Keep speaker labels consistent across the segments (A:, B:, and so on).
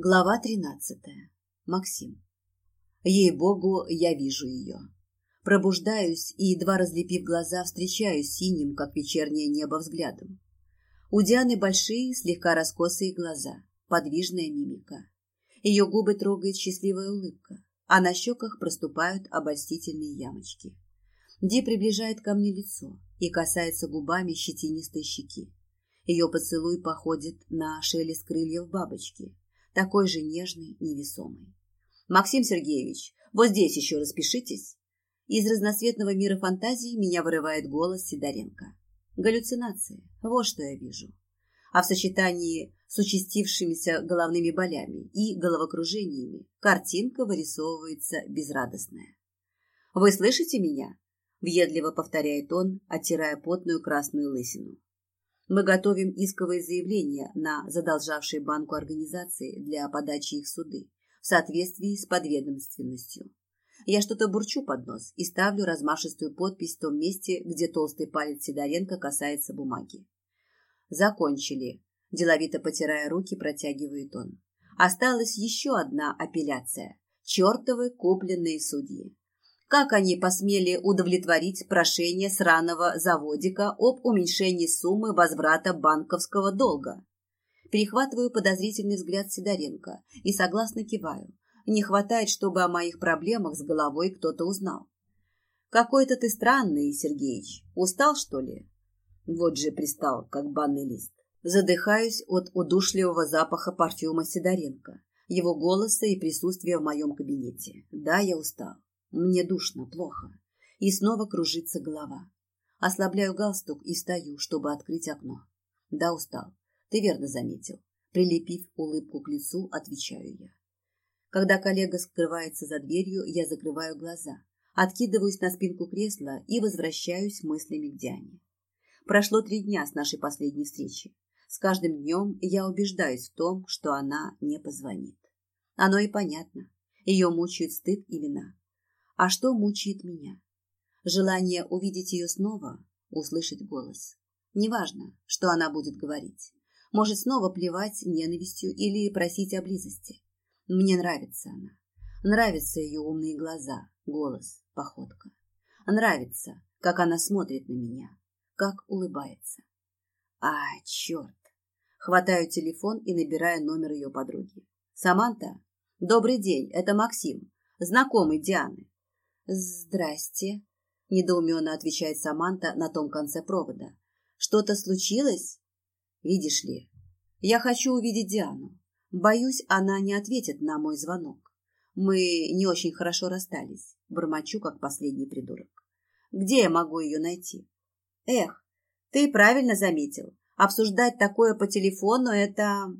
A: Глава тринадцатая. Максим. Ей-богу, я вижу ее. Пробуждаюсь и, едва разлепив глаза, встречаюсь синим, как вечернее небо, взглядом. У Дианы большие, слегка раскосые глаза, подвижная мимика. Ее губы трогает счастливая улыбка, а на щеках проступают обольстительные ямочки. Ди приближает ко мне лицо и касается губами щетинистой щеки. Ее поцелуй походит на шелест крыльев бабочки, такой же нежный, невесомый. «Максим Сергеевич, вот здесь еще распишитесь». Из разноцветного мира фантазии меня вырывает голос Сидоренко. Галлюцинации, вот что я вижу. А в сочетании с участившимися головными болями и головокружениями картинка вырисовывается безрадостная. «Вы слышите меня?» – въедливо повторяет он, оттирая потную красную лысину. Мы готовим исковые заявления на задолжавшие банку организации для подачи их суды в соответствии с подведомственностью. Я что-то бурчу под нос и ставлю размашистую подпись в том месте, где толстый палец Сидоренко касается бумаги. Закончили. Деловито потирая руки, протягивает он. Осталась еще одна апелляция. Чертовы купленные судьи. Как они посмели удовлетворить прошение сраного заводика об уменьшении суммы возврата банковского долга? Перехватываю подозрительный взгляд Сидоренко и согласно киваю. Не хватает, чтобы о моих проблемах с головой кто-то узнал. Какой-то ты странный, Сергеич. Устал, что ли? Вот же пристал, как банный лист. Задыхаюсь от удушливого запаха парфюма Сидоренко, его голоса и присутствия в моем кабинете. Да, я устал. Мне душно, плохо. И снова кружится голова. Ослабляю галстук и встаю, чтобы открыть окно. Да, устал. Ты верно заметил. Прилепив улыбку к лицу, отвечаю я. Когда коллега скрывается за дверью, я закрываю глаза, откидываюсь на спинку кресла и возвращаюсь мыслями к Диане. Прошло три дня с нашей последней встречи. С каждым днем я убеждаюсь в том, что она не позвонит. Оно и понятно. Ее мучают стыд и вина. А что мучает меня? Желание увидеть ее снова, услышать голос. Неважно, что она будет говорить. Может снова плевать ненавистью или просить о близости. Мне нравится она. Нравятся ее умные глаза, голос, походка. Нравится, как она смотрит на меня, как улыбается. А, черт! Хватаю телефон и набираю номер ее подруги. «Саманта? Добрый день, это Максим, знакомый Дианы. «Здрасте», – недоуменно отвечает Саманта на том конце провода. «Что-то случилось?» «Видишь ли, я хочу увидеть Диану. Боюсь, она не ответит на мой звонок. Мы не очень хорошо расстались, бормочу, как последний придурок. Где я могу ее найти?» «Эх, ты правильно заметил. Обсуждать такое по телефону – это...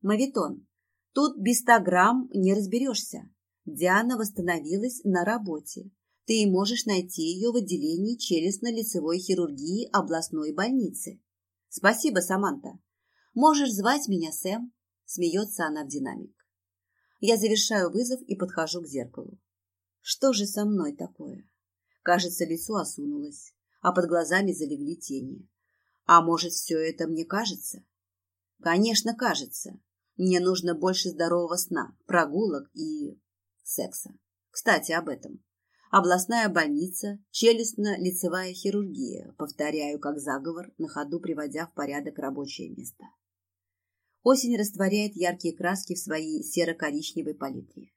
A: мавитон. Тут без ста грамм не разберешься. Диана восстановилась на работе. Ты можешь найти ее в отделении челюстно-лицевой хирургии областной больницы. Спасибо, Саманта. Можешь звать меня Сэм, смеется она в динамик. Я завершаю вызов и подхожу к зеркалу. Что же со мной такое? Кажется, лицо осунулось, а под глазами залегли тени. А может, все это мне кажется? Конечно, кажется. Мне нужно больше здорового сна, прогулок и секса. Кстати, об этом. Областная больница, челюстно-лицевая хирургия. Повторяю, как заговор, на ходу приводя в порядок рабочее место. Осень растворяет яркие краски в своей серо-коричневой палитре.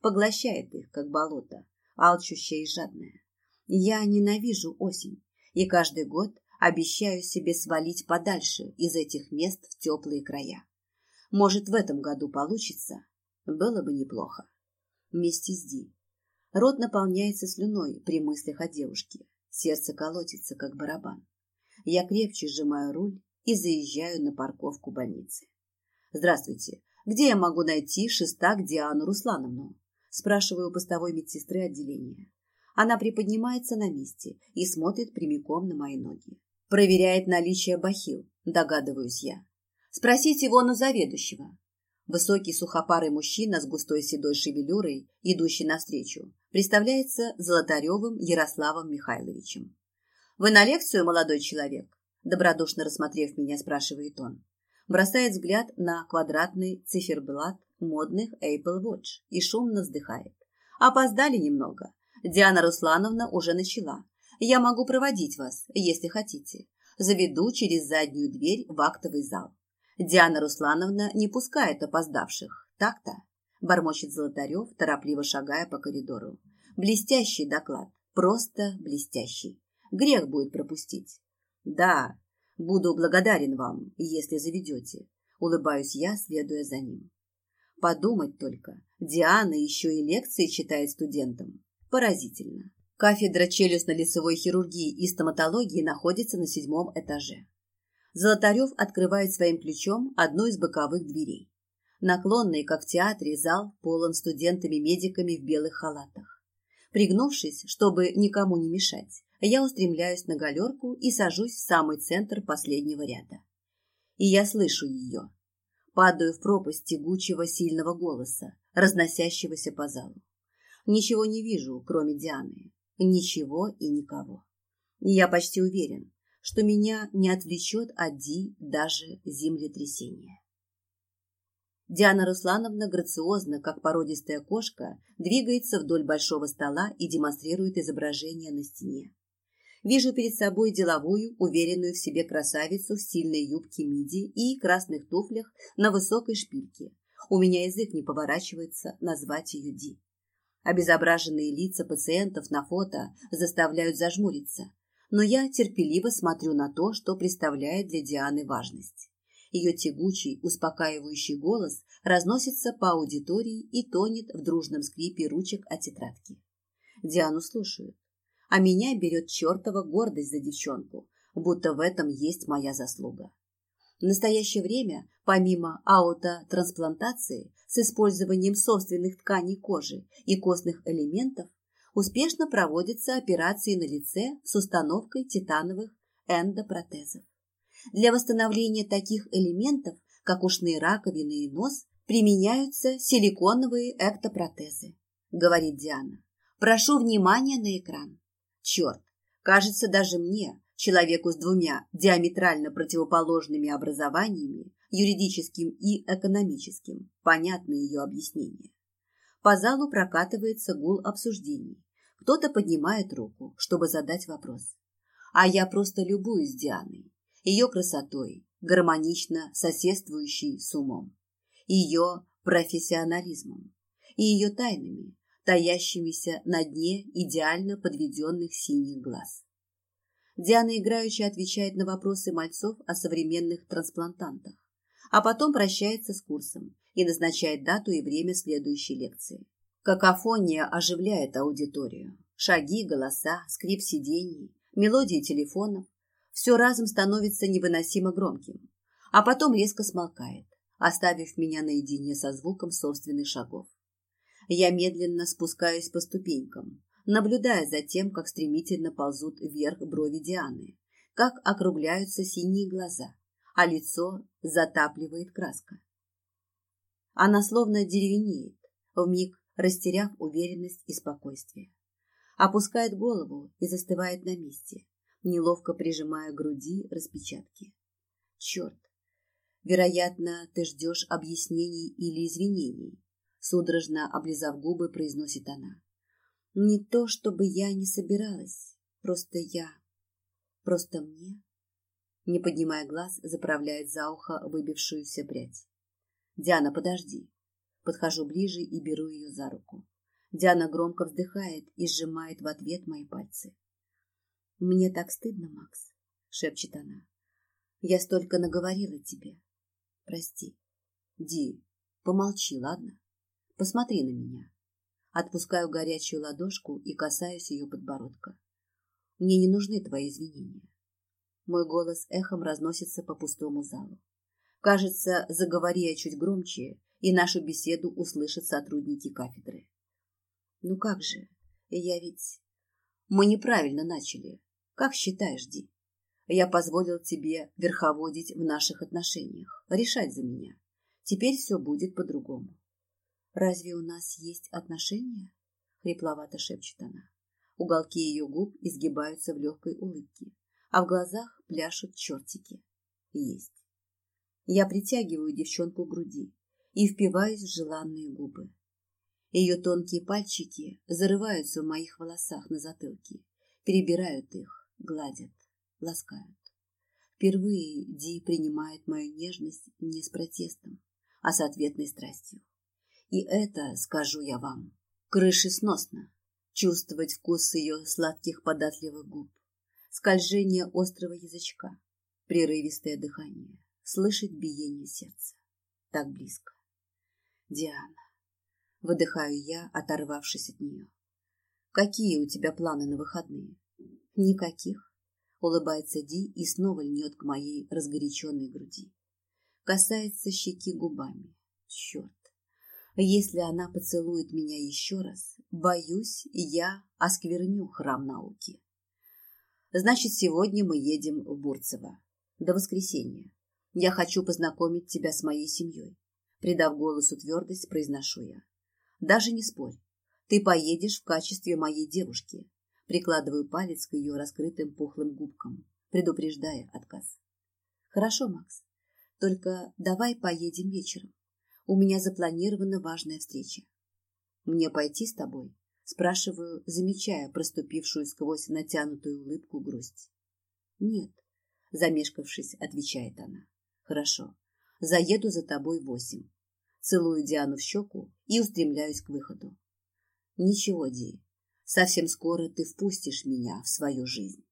A: Поглощает их, как болото, алчущее и жадное. Я ненавижу осень, и каждый год обещаю себе свалить подальше из этих мест в теплые края. Может, в этом году получится? Было бы неплохо вместе с Ди. Рот наполняется слюной при мыслях о девушке. Сердце колотится, как барабан. Я крепче сжимаю руль и заезжаю на парковку больницы. «Здравствуйте. Где я могу найти шестак Диану Руслановну?» Спрашиваю у постовой медсестры отделения. Она приподнимается на месте и смотрит прямиком на мои ноги. Проверяет наличие бахил, догадываюсь я. Спросите вон у заведующего. Высокий сухопарый мужчина с густой седой шевелюрой, идущий навстречу, представляется Золотаревым Ярославом Михайловичем. «Вы на лекцию, молодой человек?» Добродушно рассмотрев меня, спрашивает он. Бросает взгляд на квадратный циферблат модных Apple Watch и шумно вздыхает. Опоздали немного. Диана Руслановна уже начала. Я могу проводить вас, если хотите. Заведу через заднюю дверь в актовый зал. Диана Руслановна не пускает опоздавших. Так-то? Бормочет Золотарев, торопливо шагая по коридору. Блестящий доклад. Просто блестящий. Грех будет пропустить. Да, буду благодарен вам, если заведете. Улыбаюсь я, следуя за ним. Подумать только, Диана еще и лекции читает студентам. Поразительно. Кафедра челюстно-лицевой хирургии и стоматологии находится на седьмом этаже. Золотарев открывает своим ключом одну из боковых дверей. Наклонный, как в театре, зал полон студентами-медиками в белых халатах. Пригнувшись, чтобы никому не мешать, я устремляюсь на галерку и сажусь в самый центр последнего ряда. И я слышу ее. Падаю в пропасть тягучего сильного голоса, разносящегося по залу. Ничего не вижу, кроме Дианы. Ничего и никого. Я почти уверен, что меня не отвлечет от Ди даже землетрясение. Диана Руслановна грациозно, как породистая кошка, двигается вдоль большого стола и демонстрирует изображение на стене. Вижу перед собой деловую, уверенную в себе красавицу в стильной юбке миди и красных туфлях на высокой шпильке. У меня язык не поворачивается назвать ее Ди. Обезображенные лица пациентов на фото заставляют зажмуриться, но я терпеливо смотрю на то, что представляет для Дианы важность. Ее тягучий, успокаивающий голос разносится по аудитории и тонет в дружном скрипе ручек от тетрадки. Диану слушают, а меня берет чертова гордость за девчонку, будто в этом есть моя заслуга. В настоящее время, помимо аутотрансплантации с использованием собственных тканей кожи и костных элементов, успешно проводятся операции на лице с установкой титановых эндопротезов. Для восстановления таких элементов, как ушные раковины и нос, применяются силиконовые эктопротезы, говорит Диана. Прошу внимания на экран. Черт, кажется, даже мне, человеку с двумя диаметрально противоположными образованиями, юридическим и экономическим, понятно ее объяснение. По залу прокатывается гул обсуждений. Кто-то поднимает руку, чтобы задать вопрос. А я просто любуюсь Дианой, ее красотой, гармонично соседствующей с умом, ее профессионализмом и ее тайнами, таящимися на дне идеально подведенных синих глаз. Диана играюще отвечает на вопросы мальцов о современных трансплантантах, а потом прощается с курсом и назначает дату и время следующей лекции. Какофония оживляет аудиторию. Шаги, голоса, скрип сидений, мелодии телефонов – все разом становится невыносимо громким, а потом резко смолкает, оставив меня наедине со звуком собственных шагов. Я медленно спускаюсь по ступенькам, наблюдая за тем, как стремительно ползут вверх брови Дианы, как округляются синие глаза, а лицо затапливает краска. Она словно деревенеет, вмиг растеряв уверенность и спокойствие. Опускает голову и застывает на месте, неловко прижимая к груди распечатки. Черт! Вероятно, ты ждешь объяснений или извинений, судорожно облизав губы, произносит она. Не то, чтобы я не собиралась, просто я, просто мне. Не поднимая глаз, заправляет за ухо выбившуюся прядь. Диана, подожди. Подхожу ближе и беру ее за руку. Диана громко вздыхает и сжимает в ответ мои пальцы. «Мне так стыдно, Макс», — шепчет она. «Я столько наговорила тебе. Прости. Ди, помолчи, ладно? Посмотри на меня. Отпускаю горячую ладошку и касаюсь ее подбородка. Мне не нужны твои извинения. Мой голос эхом разносится по пустому залу. Кажется, заговори я чуть громче, и нашу беседу услышат сотрудники кафедры. Ну как же, я ведь... Мы неправильно начали. Как считаешь, Ди? Я позволил тебе верховодить в наших отношениях, решать за меня. Теперь все будет по-другому. «Разве у нас есть отношения?» — хрипловато шепчет она. Уголки ее губ изгибаются в легкой улыбке, а в глазах пляшут чертики. Есть. Я притягиваю девчонку к груди и впиваюсь в желанные губы. Ее тонкие пальчики зарываются в моих волосах на затылке, перебирают их, гладят, ласкают. Впервые Ди принимает мою нежность не с протестом, а с ответной страстью. И это, скажу я вам, крышесносно. Чувствовать вкус ее сладких податливых губ, скольжение острого язычка, прерывистое дыхание, слышать биение сердца. Так близко. Диана. Выдыхаю я, оторвавшись от нее. Какие у тебя планы на выходные? Никаких. Улыбается Ди и снова льнет к моей разгоряченной груди. Касается щеки губами. Черт. Если она поцелует меня еще раз, боюсь, я оскверню храм науки. Значит, сегодня мы едем в Бурцево. До воскресенья. Я хочу познакомить тебя с моей семьей. Придав голосу твердость, произношу я. Даже не спорь. Ты поедешь в качестве моей девушки. Прикладываю палец к ее раскрытым пухлым губкам, предупреждая отказ. Хорошо, Макс. Только давай поедем вечером. У меня запланирована важная встреча. Мне пойти с тобой? Спрашиваю, замечая проступившую сквозь натянутую улыбку грусть. Нет, замешкавшись, отвечает она. Хорошо, заеду за тобой в восемь. Целую Диану в щеку и устремляюсь к выходу. Ничего, Ди, совсем скоро ты впустишь меня в свою жизнь.